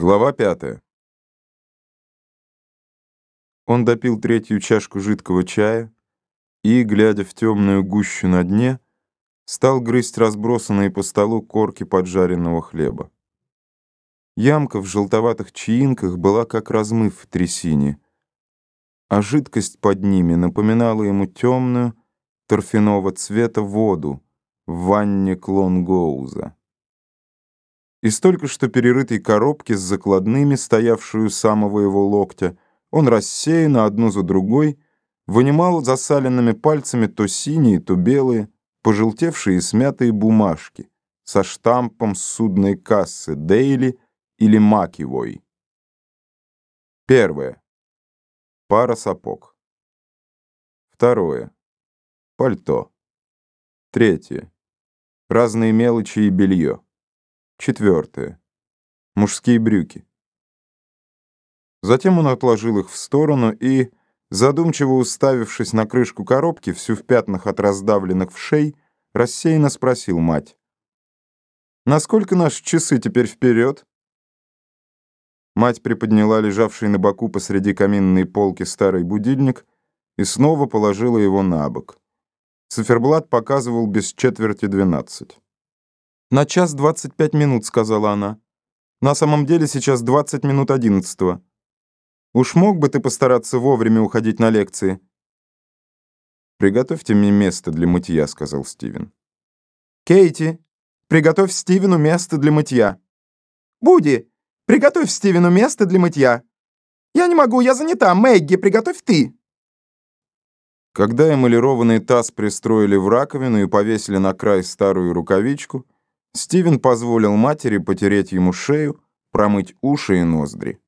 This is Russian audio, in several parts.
Глава пятая. Он допил третью чашку жидкого чая и, глядя в темную гущу на дне, стал грызть разбросанные по столу корки поджаренного хлеба. Ямка в желтоватых чаинках была как размыв в трясине, а жидкость под ними напоминала ему темную, торфяного цвета воду в ванне Клонгоуза. Из только что перерытой коробки с закладными, стоявшую у самого его локтя, он рассеянно одну за другой вынимал засаленными пальцами то синие, то белые, пожелтевшие и смятые бумажки со штампом судной кассы «Дейли» или «Макивой». Первое. Пара сапог. Второе. Пальто. Третье. Разные мелочи и белье. Четвертое. Мужские брюки. Затем он отложил их в сторону и, задумчиво уставившись на крышку коробки, всю в пятнах от раздавленных вшей, рассеянно спросил мать. «Насколько наши часы теперь вперед?» Мать приподняла лежавший на боку посреди каминной полки старый будильник и снова положила его на бок. Циферблат показывал без четверти двенадцать. «На час двадцать пять минут», — сказала она. «На самом деле сейчас двадцать минут одиннадцатого. Уж мог бы ты постараться вовремя уходить на лекции?» «Приготовьте мне место для мытья», — сказал Стивен. «Кейти, приготовь Стивену место для мытья». «Буди, приготовь Стивену место для мытья». «Я не могу, я занята. Мэгги, приготовь ты». Когда эмалированный таз пристроили в раковину и повесили на край старую рукавичку, Стивен позволил матери потереть ему шею, промыть уши и ноздри.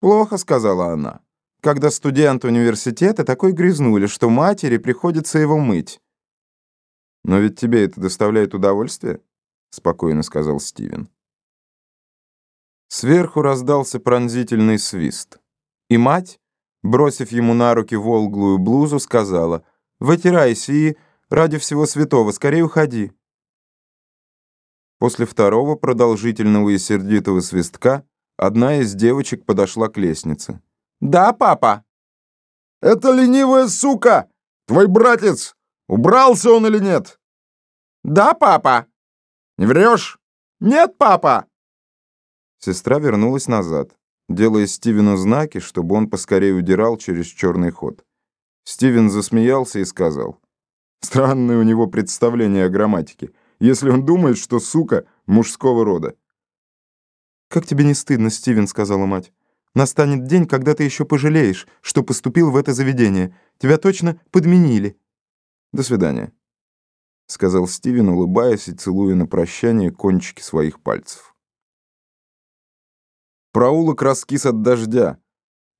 «Плохо», — сказала она, — «когда студент университета такой грязнули, что матери приходится его мыть». «Но ведь тебе это доставляет удовольствие?» — спокойно сказал Стивен. Сверху раздался пронзительный свист, и мать, бросив ему на руки волглую блузу, сказала «Вытирайся и, ради всего святого, скорее уходи». После второго продолжительного и сердитого свистка одна из девочек подошла к лестнице. «Да, папа?» «Это ленивая сука! Твой братец! Убрался он или нет?» «Да, папа!» «Не врешь?» «Нет, папа!» Сестра вернулась назад, делая Стивену знаки, чтобы он поскорее удирал через черный ход. Стивен засмеялся и сказал, «Странное у него представление о грамматике если он думает, что сука мужского рода. «Как тебе не стыдно, Стивен?» — сказала мать. «Настанет день, когда ты еще пожалеешь, что поступил в это заведение. Тебя точно подменили». «До свидания», — сказал Стивен, улыбаясь и целуя на прощание кончики своих пальцев. Проулок раскис от дождя,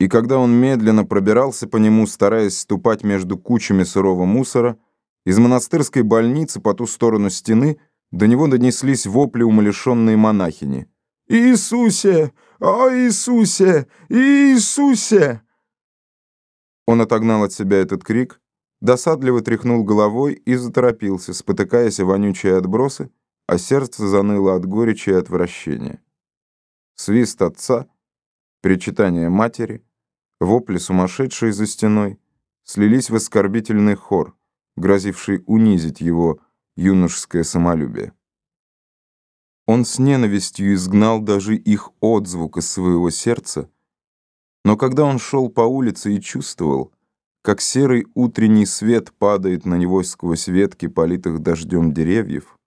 и когда он медленно пробирался по нему, стараясь ступать между кучами сырого мусора, из монастырской больницы по ту сторону стены до него донеслись вопли умалишенной монахини. «Иисусе! О, Иисусе! Иисусе!» Он отогнал от себя этот крик, досадливо тряхнул головой и заторопился, спотыкаясь о вонючие отбросы, а сердце заныло от горечи и отвращения. Свист отца, причитание матери, вопли сумасшедшие за стеной слились в оскорбительный хор — грозивший унизить его юношеское самолюбие. Он с ненавистью изгнал даже их отзвук из своего сердца, но когда он шел по улице и чувствовал, как серый утренний свет падает на него сквозь ветки, политых дождем деревьев,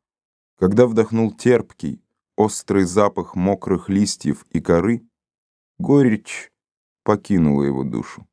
когда вдохнул терпкий, острый запах мокрых листьев и коры, горечь покинула его душу.